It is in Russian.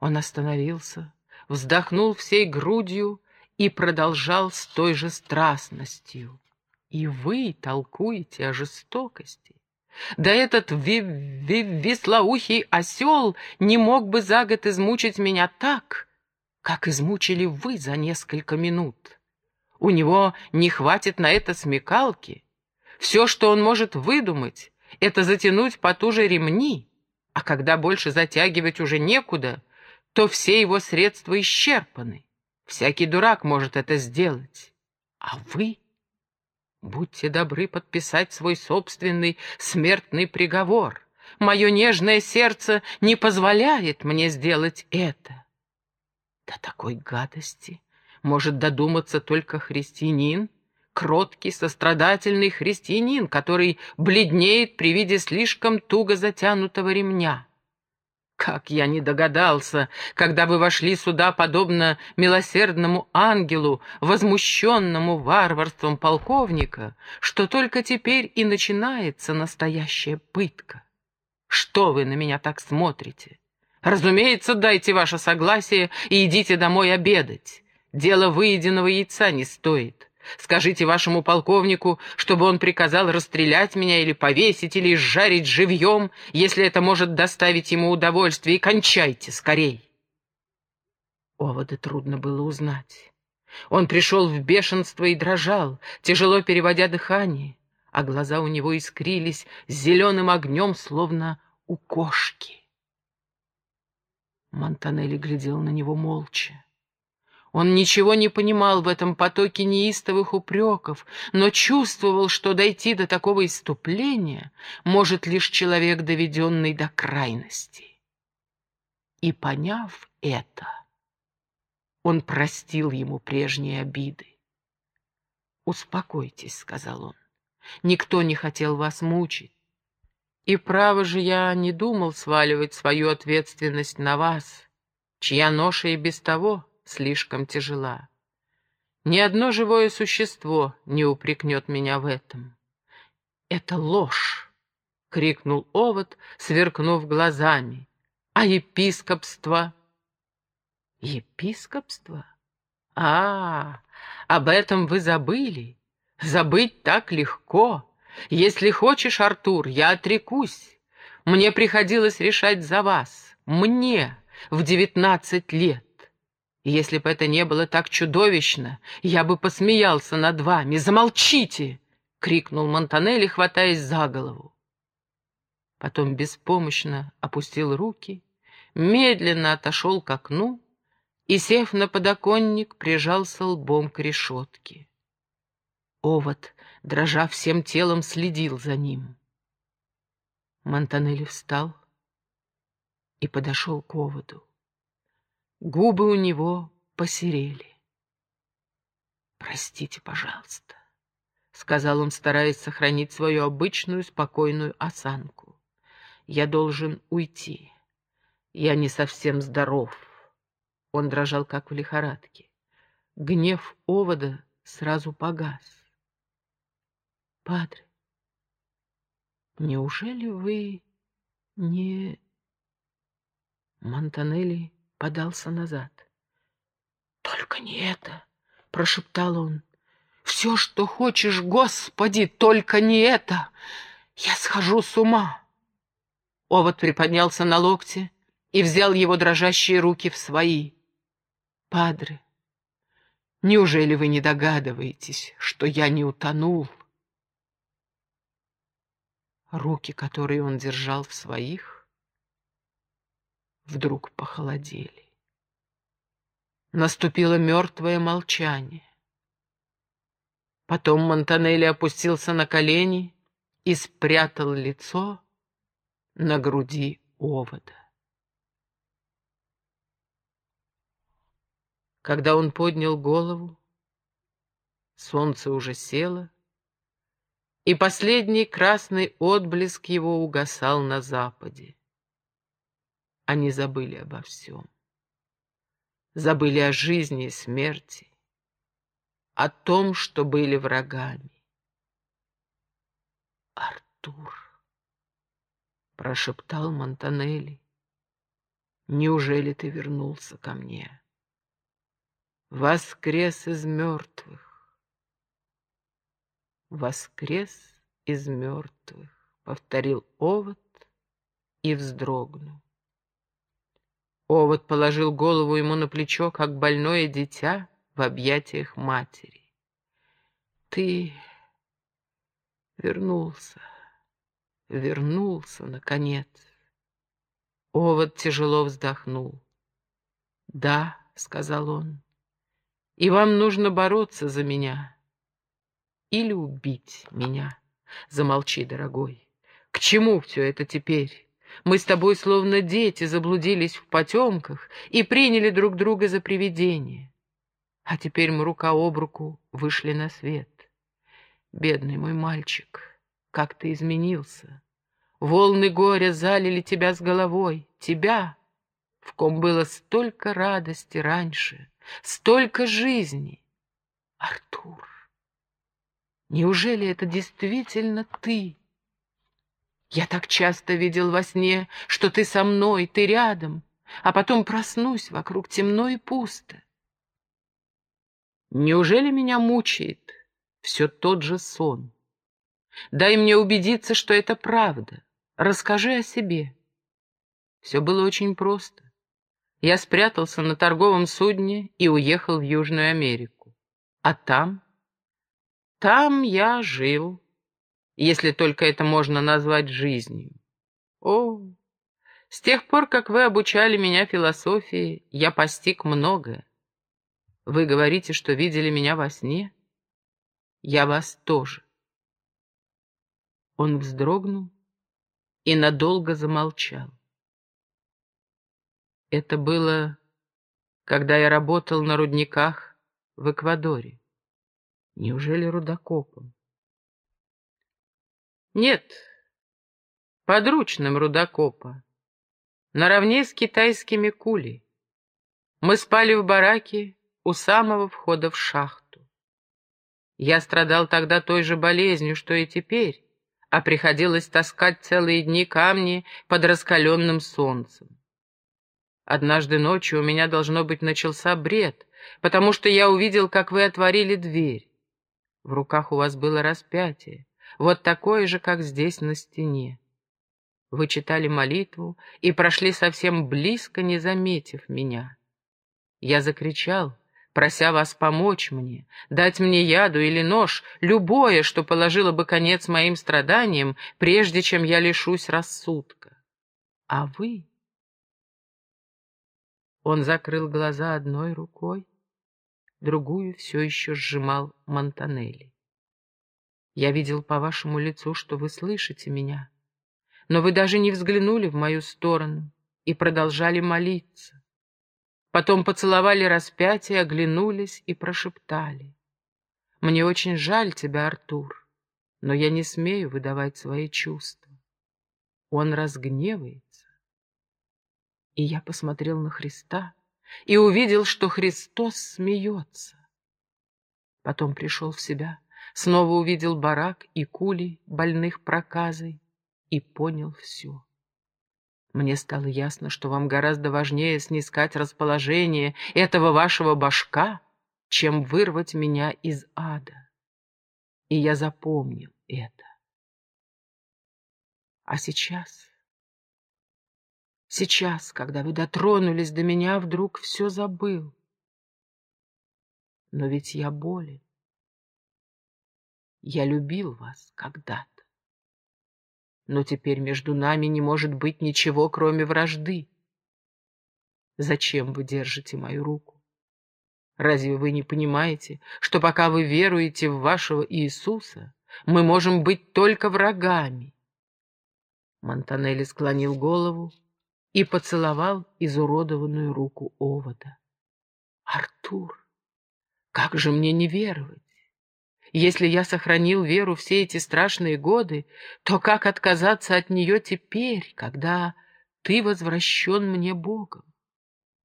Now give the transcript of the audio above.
Он остановился, вздохнул всей грудью и продолжал с той же страстностью. И вы толкуете о жестокости. Да этот ви ви веслоухий осел не мог бы за год измучить меня так, как измучили вы за несколько минут. У него не хватит на это смекалки. Все, что он может выдумать, это затянуть потуже ремни, а когда больше затягивать уже некуда, то все его средства исчерпаны. Всякий дурак может это сделать. А вы? Будьте добры подписать свой собственный смертный приговор. Мое нежное сердце не позволяет мне сделать это. До такой гадости может додуматься только христианин, кроткий, сострадательный христианин, который бледнеет при виде слишком туго затянутого ремня. Как я не догадался, когда вы вошли сюда, подобно милосердному ангелу, возмущенному варварством полковника, что только теперь и начинается настоящая пытка. Что вы на меня так смотрите? Разумеется, дайте ваше согласие и идите домой обедать. Дело выеденного яйца не стоит. Скажите вашему полковнику, чтобы он приказал расстрелять меня или повесить, или сжарить живьем, если это может доставить ему удовольствие, и кончайте скорей. Овода трудно было узнать. Он пришел в бешенство и дрожал, тяжело переводя дыхание, а глаза у него искрились зеленым огнем, словно у кошки. Монтанелли глядел на него молча. Он ничего не понимал в этом потоке неистовых упреков, но чувствовал, что дойти до такого иступления может лишь человек, доведенный до крайности. И поняв это, он простил ему прежние обиды. «Успокойтесь», — сказал он, — «никто не хотел вас мучить. И право же я не думал сваливать свою ответственность на вас, чья ноша и без того слишком тяжела. Ни одно живое существо не упрекнет меня в этом. «Это ложь!» — крикнул овод, сверкнув глазами. «А епископство?» «Епископство? А, об этом вы забыли. Забыть так легко. Если хочешь, Артур, я отрекусь. Мне приходилось решать за вас. Мне в девятнадцать лет. Если бы это не было так чудовищно, я бы посмеялся над вами. Замолчите! — крикнул Монтанелли, хватаясь за голову. Потом беспомощно опустил руки, медленно отошел к окну и, сев на подоконник, прижался лбом к решетке. Овод, дрожа всем телом, следил за ним. Монтанелли встал и подошел к оводу. Губы у него посерели. «Простите, пожалуйста», — сказал он, стараясь сохранить свою обычную спокойную осанку. «Я должен уйти. Я не совсем здоров». Он дрожал, как в лихорадке. Гнев овода сразу погас. «Падре, неужели вы не...» Монтанелли подался назад. «Только не это!» — прошептал он. «Все, что хочешь, Господи, только не это! Я схожу с ума!» Овод приподнялся на локте и взял его дрожащие руки в свои. «Падре, неужели вы не догадываетесь, что я не утонул?» Руки, которые он держал в своих, вдруг похолодели. Наступило мертвое молчание. Потом Монтанелли опустился на колени и спрятал лицо на груди овода. Когда он поднял голову, солнце уже село, и последний красный отблеск его угасал на западе. Они забыли обо всем. Забыли о жизни и смерти, о том, что были врагами. «Артур», — прошептал Монтанелли, Неужели ты вернулся ко мне? Воскрес из мертвых. Воскрес из мертвых, повторил овод и вздрогнул. Овод положил голову ему на плечо, как больное дитя в объятиях матери. Ты вернулся, вернулся, наконец. Овод тяжело вздохнул. «Да», — сказал он, — «и вам нужно бороться за меня или убить меня. Замолчи, дорогой. К чему все это теперь? Мы с тобой словно дети заблудились в потемках и приняли друг друга за привидение. А теперь мы рука об руку вышли на свет. Бедный мой мальчик, как ты изменился. Волны горя залили тебя с головой, тебя, в ком было столько радости раньше, столько жизни. Артур, неужели это действительно ты? Я так часто видел во сне, что ты со мной, ты рядом, а потом проснусь, вокруг темно и пусто. Неужели меня мучает все тот же сон? Дай мне убедиться, что это правда. Расскажи о себе. Все было очень просто. Я спрятался на торговом судне и уехал в Южную Америку. А там? Там я жил, если только это можно назвать жизнью. О, с тех пор, как вы обучали меня философии, я постиг многое. Вы говорите, что видели меня во сне? Я вас тоже. Он вздрогнул и надолго замолчал. Это было, когда я работал на рудниках в Эквадоре. Неужели рудокопом? Нет, подручным рудокопа, наравне с китайскими кули. Мы спали в бараке у самого входа в шахту. Я страдал тогда той же болезнью, что и теперь, а приходилось таскать целые дни камни под раскаленным солнцем. Однажды ночью у меня, должно быть, начался бред, потому что я увидел, как вы отворили дверь. В руках у вас было распятие, вот такое же, как здесь на стене. Вы читали молитву и прошли совсем близко, не заметив меня. Я закричал, прося вас помочь мне, дать мне яду или нож, любое, что положило бы конец моим страданиям, прежде чем я лишусь рассудка. А вы... Он закрыл глаза одной рукой, другую все еще сжимал Монтанелли. Я видел по вашему лицу, что вы слышите меня, но вы даже не взглянули в мою сторону и продолжали молиться. Потом поцеловали распятие, оглянулись и прошептали. «Мне очень жаль тебя, Артур, но я не смею выдавать свои чувства. Он разгневается». И я посмотрел на Христа и увидел, что Христос смеется. Потом пришел в себя, снова увидел барак и кули, больных проказой, и понял все. Мне стало ясно, что вам гораздо важнее снискать расположение этого вашего башка, чем вырвать меня из ада. И я запомнил это. А сейчас, сейчас, когда вы дотронулись до меня, вдруг все забыл. Но ведь я болен. Я любил вас когда-то но теперь между нами не может быть ничего, кроме вражды. Зачем вы держите мою руку? Разве вы не понимаете, что пока вы веруете в вашего Иисуса, мы можем быть только врагами? Монтанелли склонил голову и поцеловал изуродованную руку овода. «Артур, как же мне не веровать? Если я сохранил веру все эти страшные годы, то как отказаться от нее теперь, когда ты возвращен мне Богом?